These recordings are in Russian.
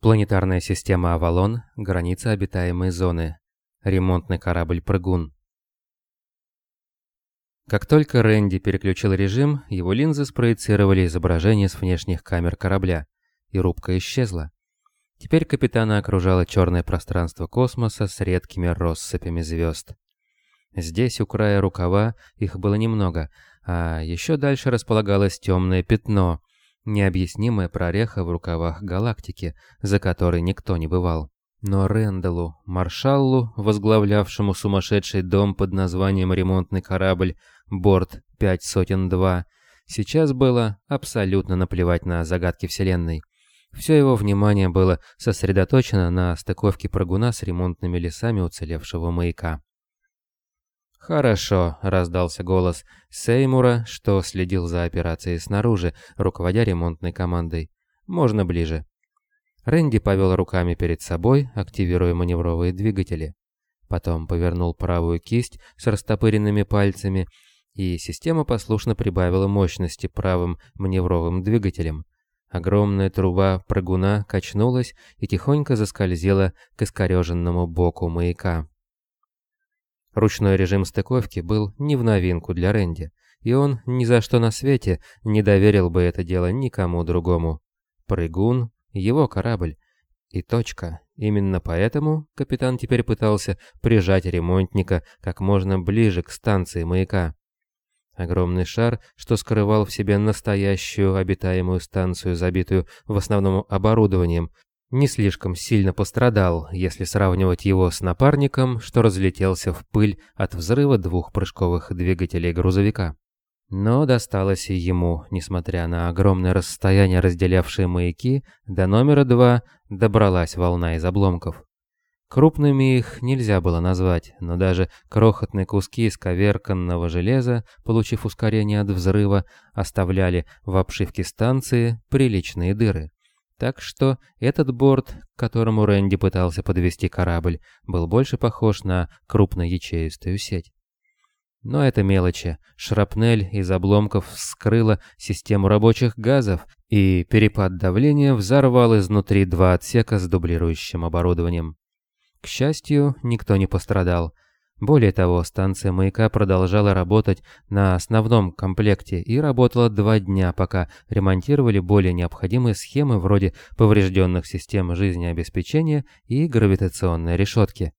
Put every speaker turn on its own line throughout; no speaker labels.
Планетарная система «Авалон», граница обитаемой зоны. Ремонтный корабль «Прыгун». Как только Рэнди переключил режим, его линзы спроецировали изображение с внешних камер корабля, и рубка исчезла. Теперь капитана окружало черное пространство космоса с редкими россыпями звезд. Здесь, у края рукава, их было немного, а еще дальше располагалось темное пятно, необъяснимая прореха в рукавах галактики, за которой никто не бывал. Но Рэндаллу, маршаллу, возглавлявшему сумасшедший дом под названием «Ремонтный корабль» Борт 502, сейчас было абсолютно наплевать на загадки Вселенной. Все его внимание было сосредоточено на стыковке прыгуна с ремонтными лесами уцелевшего маяка. «Хорошо», — раздался голос Сеймура, что следил за операцией снаружи, руководя ремонтной командой. «Можно ближе». Рэнди повел руками перед собой, активируя маневровые двигатели. Потом повернул правую кисть с растопыренными пальцами, и система послушно прибавила мощности правым маневровым двигателем. Огромная труба прыгуна качнулась и тихонько заскользила к искореженному боку маяка. Ручной режим стыковки был не в новинку для Рэнди, и он ни за что на свете не доверил бы это дело никому другому. Прыгун — его корабль. И точка. Именно поэтому капитан теперь пытался прижать ремонтника как можно ближе к станции маяка. Огромный шар, что скрывал в себе настоящую обитаемую станцию, забитую в основном оборудованием, не слишком сильно пострадал, если сравнивать его с напарником, что разлетелся в пыль от взрыва двух прыжковых двигателей грузовика. Но досталось и ему, несмотря на огромное расстояние, разделявшее маяки, до номера два добралась волна из обломков. Крупными их нельзя было назвать, но даже крохотные куски исковерканного железа, получив ускорение от взрыва, оставляли в обшивке станции приличные дыры. Так что этот борт, к которому Рэнди пытался подвести корабль, был больше похож на крупноячеистую сеть. Но это мелочи. Шрапнель из обломков вскрыла систему рабочих газов, и перепад давления взорвал изнутри два отсека с дублирующим оборудованием. К счастью, никто не пострадал. Более того, станция маяка продолжала работать на основном комплекте и работала два дня, пока ремонтировали более необходимые схемы вроде поврежденных систем жизнеобеспечения и гравитационной решетки.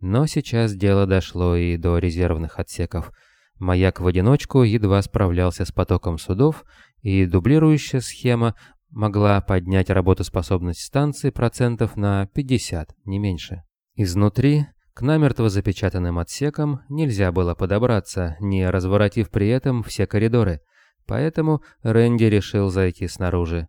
Но сейчас дело дошло и до резервных отсеков. Маяк в одиночку едва справлялся с потоком судов, и дублирующая схема могла поднять работоспособность станции процентов на 50, не меньше. Изнутри к намертво запечатанным отсекам нельзя было подобраться, не разворотив при этом все коридоры, поэтому Рэнди решил зайти снаружи.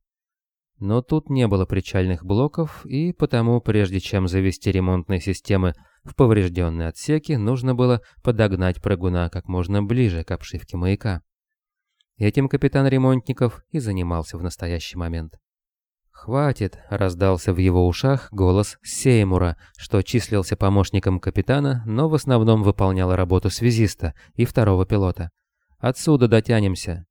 Но тут не было причальных блоков, и потому, прежде чем завести ремонтные системы в поврежденные отсеки, нужно было подогнать прыгуна как можно ближе к обшивке маяка. Этим капитан ремонтников и занимался в настоящий момент. «Хватит!» — раздался в его ушах голос Сеймура, что числился помощником капитана, но в основном выполнял работу связиста и второго пилота. «Отсюда дотянемся!»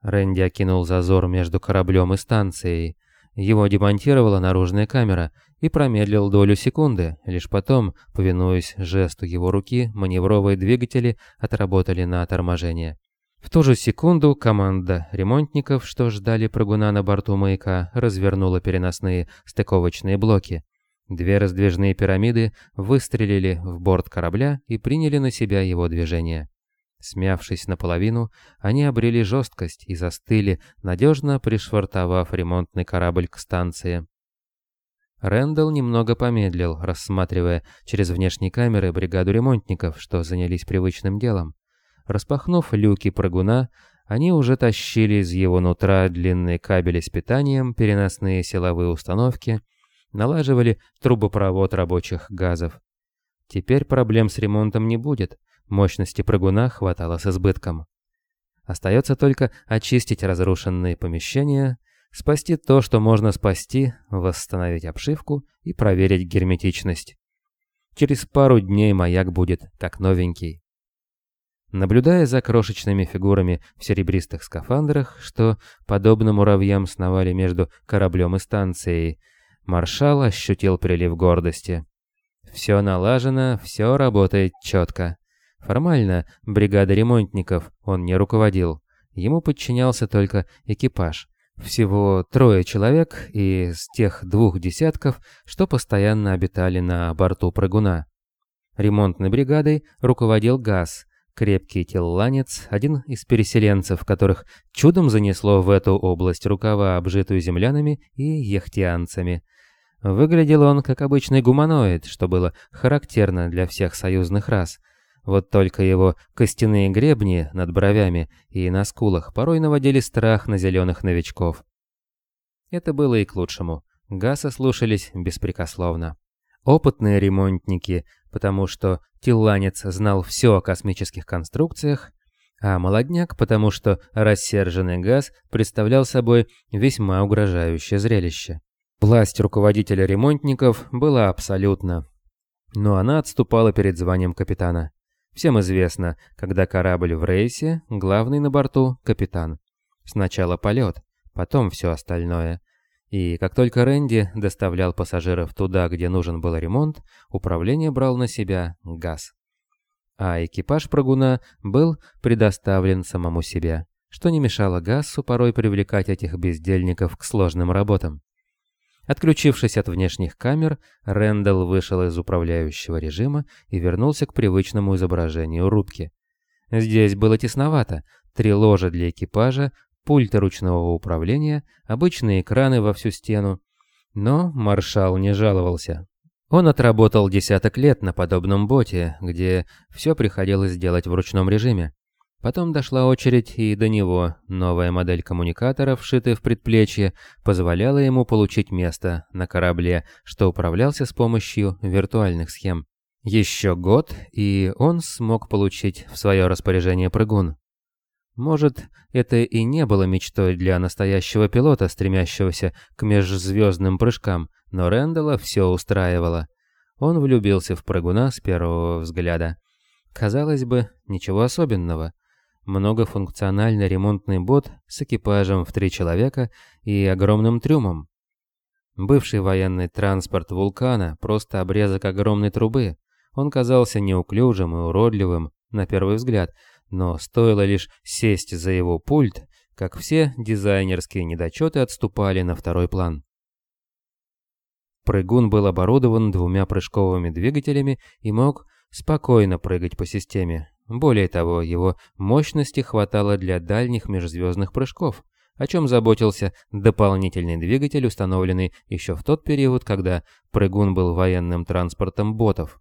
Рэнди окинул зазор между кораблем и станцией. Его демонтировала наружная камера и промедлил долю секунды. Лишь потом, повинуясь жесту его руки, маневровые двигатели отработали на торможение. В ту же секунду команда ремонтников, что ждали прыгуна на борту маяка, развернула переносные стыковочные блоки. Две раздвижные пирамиды выстрелили в борт корабля и приняли на себя его движение. Смявшись наполовину, они обрели жесткость и застыли, надежно пришвартовав ремонтный корабль к станции. Рэндалл немного помедлил, рассматривая через внешние камеры бригаду ремонтников, что занялись привычным делом. Распахнув люки прыгуна, они уже тащили из его нутра длинные кабели с питанием, переносные силовые установки, налаживали трубопровод рабочих газов. Теперь проблем с ремонтом не будет, мощности прыгуна хватало с избытком. Остается только очистить разрушенные помещения, спасти то, что можно спасти, восстановить обшивку и проверить герметичность. Через пару дней маяк будет как новенький. Наблюдая за крошечными фигурами в серебристых скафандрах, что, подобно муравьям, сновали между кораблем и станцией, Маршал ощутил прилив гордости. Все налажено, все работает четко. Формально бригада ремонтников он не руководил. Ему подчинялся только экипаж. Всего трое человек из тех двух десятков, что постоянно обитали на борту прыгуна. Ремонтной бригадой руководил ГАЗ, крепкий телланец, один из переселенцев, которых чудом занесло в эту область рукава, обжитую землянами и яхтианцами. Выглядел он как обычный гуманоид, что было характерно для всех союзных рас – вот только его костяные гребни над бровями и на скулах порой наводили страх на зеленых новичков. Это было и к лучшему. Гаса слушались беспрекословно. Опытные ремонтники, потому что Тилланец знал все о космических конструкциях, а молодняк, потому что рассерженный газ представлял собой весьма угрожающее зрелище. Власть руководителя ремонтников была абсолютна, но она отступала перед званием капитана. Всем известно, когда корабль в рейсе, главный на борту – капитан. Сначала полет, потом все остальное. И как только Рэнди доставлял пассажиров туда, где нужен был ремонт, управление брал на себя газ. А экипаж прыгуна был предоставлен самому себе, что не мешало Гассу порой привлекать этих бездельников к сложным работам. Отключившись от внешних камер, Рэндалл вышел из управляющего режима и вернулся к привычному изображению рубки. Здесь было тесновато, три ложа для экипажа, пульт ручного управления, обычные экраны во всю стену. Но маршал не жаловался. Он отработал десяток лет на подобном боте, где все приходилось делать в ручном режиме. Потом дошла очередь и до него. Новая модель коммуникатора, вшитая в предплечье, позволяла ему получить место на корабле, что управлялся с помощью виртуальных схем. Еще год, и он смог получить в свое распоряжение прыгун. Может, это и не было мечтой для настоящего пилота, стремящегося к межзвездным прыжкам, но Рэндалла все устраивало. Он влюбился в прыгуна с первого взгляда. Казалось бы, ничего особенного многофункциональный ремонтный бот с экипажем в три человека и огромным трюмом. Бывший военный транспорт вулкана, просто обрезок огромной трубы. Он казался неуклюжим и уродливым на первый взгляд, но стоило лишь сесть за его пульт, как все дизайнерские недочеты отступали на второй план. Прыгун был оборудован двумя прыжковыми двигателями и мог спокойно прыгать по системе, более того, его мощности хватало для дальних межзвездных прыжков, о чем заботился дополнительный двигатель, установленный еще в тот период, когда прыгун был военным транспортом ботов.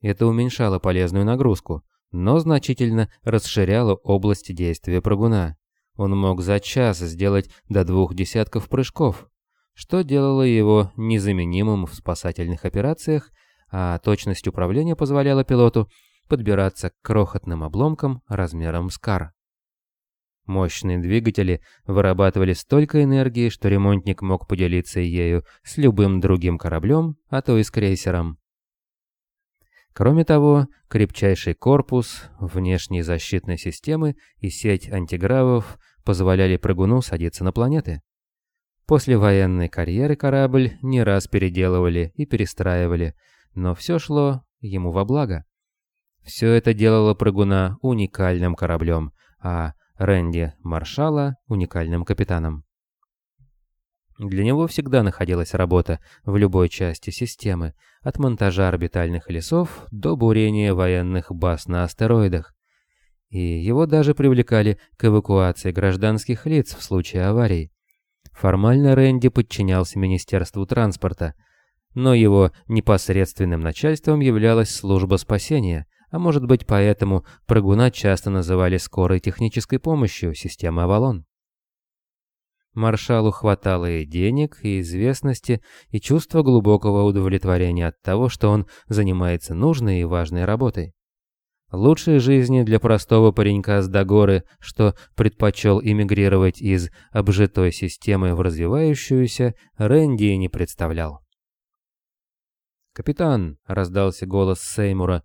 Это уменьшало полезную нагрузку, но значительно расширяло область действия прыгуна. Он мог за час сделать до двух десятков прыжков, что делало его незаменимым в спасательных операциях, а точность управления позволяла пилоту подбираться к крохотным обломкам размером с кар. Мощные двигатели вырабатывали столько энергии, что ремонтник мог поделиться ею с любым другим кораблем, а то и с крейсером. Кроме того, крепчайший корпус, внешние защитные системы и сеть антигравов позволяли прыгуну садиться на планеты. После военной карьеры корабль не раз переделывали и перестраивали, но все шло ему во благо. Все это делало прыгуна уникальным кораблем, а Рэнди Маршала уникальным капитаном. Для него всегда находилась работа в любой части системы, от монтажа орбитальных лесов до бурения военных баз на астероидах. И его даже привлекали к эвакуации гражданских лиц в случае аварий. Формально Рэнди подчинялся Министерству транспорта, но его непосредственным начальством являлась служба спасения – а может быть поэтому прыгуна часто называли скорой технической помощью системы Авалон. Маршалу хватало и денег, и известности, и чувства глубокого удовлетворения от того, что он занимается нужной и важной работой. Лучшей жизни для простого паренька с Дагоры, что предпочел эмигрировать из обжитой системы в развивающуюся, Рэнди не представлял. «Капитан», — раздался голос Сеймура,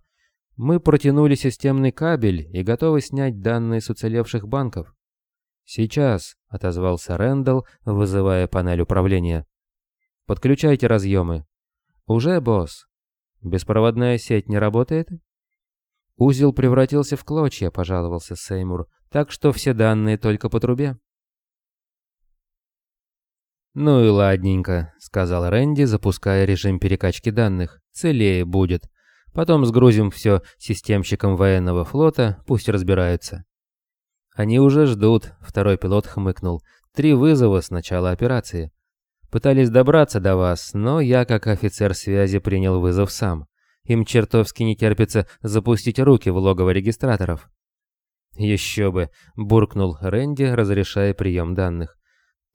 мы протянули системный кабель и готовы снять данные с уцелевших банков. «Сейчас», — отозвался Рэндалл, вызывая панель управления. Подключайте разъемы». «Уже, босс?» «Беспроводная сеть не работает?» «Узел превратился в клочья», — пожаловался Сеймур, «так что все данные только по трубе». «Ну и ладненько», — сказал Рэнди, запуская режим перекачки данных. «Целее будет. Потом сгрузим все системщикам военного флота, пусть разбираются». «Они уже ждут», — второй пилот хмыкнул. «Три вызова с начала операции. Пытались добраться до вас, но я, как офицер связи, принял вызов сам. Им чертовски не терпится запустить руки в логово регистраторов». «Еще бы», — буркнул Рэнди, разрешая прием данных.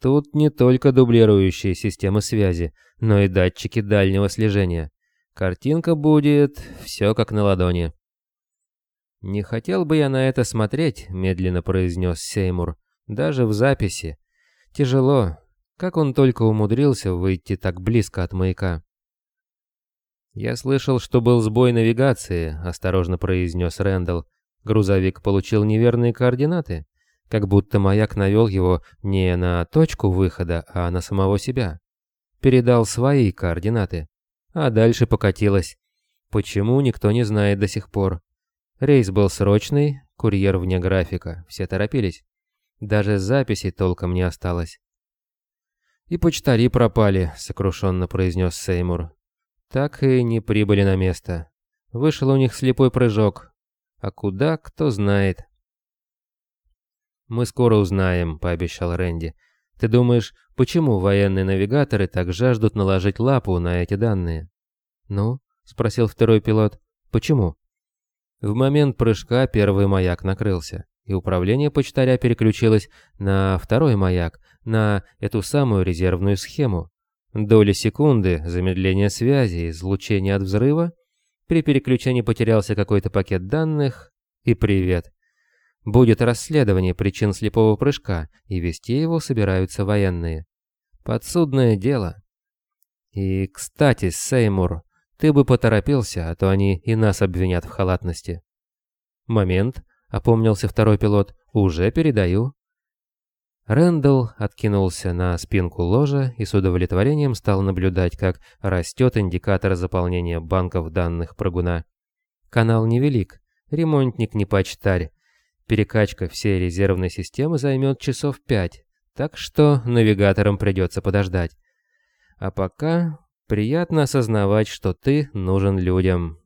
Тут не только дублирующие системы связи, но и датчики дальнего слежения. Картинка будет все как на ладони. «Не хотел бы я на это смотреть», — медленно произнес Сеймур. «Даже в записи. Тяжело. Как он только умудрился выйти так близко от маяка». «Я слышал, что был сбой навигации», — осторожно произнес Рэндалл. «Грузовик получил неверные координаты?» как будто маяк навел его не на точку выхода, а на самого себя. Передал свои координаты. А дальше покатилось. Почему, никто не знает до сих пор. Рейс был срочный, курьер вне графика, все торопились. Даже записи толком не осталось. «И почтари пропали», — сокрушенно произнес Сеймур. «Так и не прибыли на место. Вышел у них слепой прыжок. А куда, кто знает». «Мы скоро узнаем», — пообещал Рэнди. «Ты думаешь, почему военные навигаторы так жаждут наложить лапу на эти данные?» «Ну?» — спросил второй пилот. «Почему?» В момент прыжка первый маяк накрылся, и управление почтаря переключилось на второй маяк, на эту самую резервную схему. Доли секунды, замедление связи, излучение от взрыва. При переключении потерялся какой-то пакет данных, и привет. Будет расследование причин слепого прыжка, и вести его собираются военные. Подсудное дело. И, кстати, Сеймур, ты бы поторопился, а то они и нас обвинят в халатности. Момент, опомнился второй пилот, уже передаю. Рэндалл откинулся на спинку ложа и с удовлетворением стал наблюдать, как растет индикатор заполнения банков данных прыгуна. Канал невелик, ремонтник не почтарь, Перекачка всей резервной системы займет часов пять, так что навигаторам придется подождать. А пока приятно осознавать, что ты нужен людям.